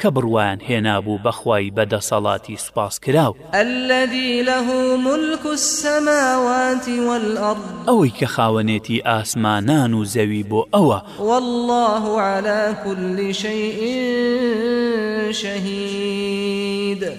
کە بڕوایان هێنابوو بە خوای بە دەسەڵاتی سوپاس کراو. الذی له ملک السماوات والارض. ئەوەی کە خاوەنێتی ئاسمانان و زەوی بۆ ئەوە. واللە علی کل شیء شهید.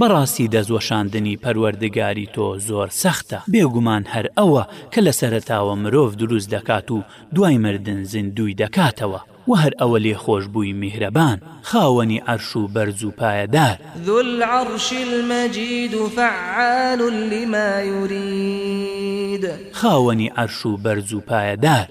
بەڕاستی دەست وەشاندنی پەروەردگاری تۆ زۆر سەختە بێگومان هەر ئەوە کە لە سەرەتاوە مرۆڤ دروست دەکات و دوای مردن زیندووی دەکاتەوە وە هەر ئەوە لێخۆشبووی میهرەبان خاوەنی عەرش و بەرز و پایەدار. ذو العرش المجید فعال لما یرید. خاوەنی عەرش و بەرز و پایەدار.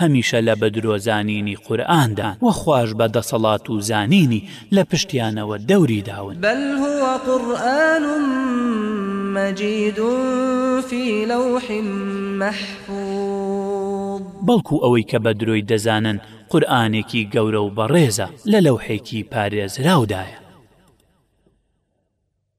هەمیشە لە بەدرۆ زانینی قورئان دان وە خواش بە دەسەڵات و زانینی لە پشتیانەوە دەوری داون. بل هو قرآن مجید فی لوح محفوظ. بەڵکو ئەوەی کە بە درۆی دەزانن قورئانێکی گەورە و بەڕێزە لە لەوحێکی پارێزراودایە.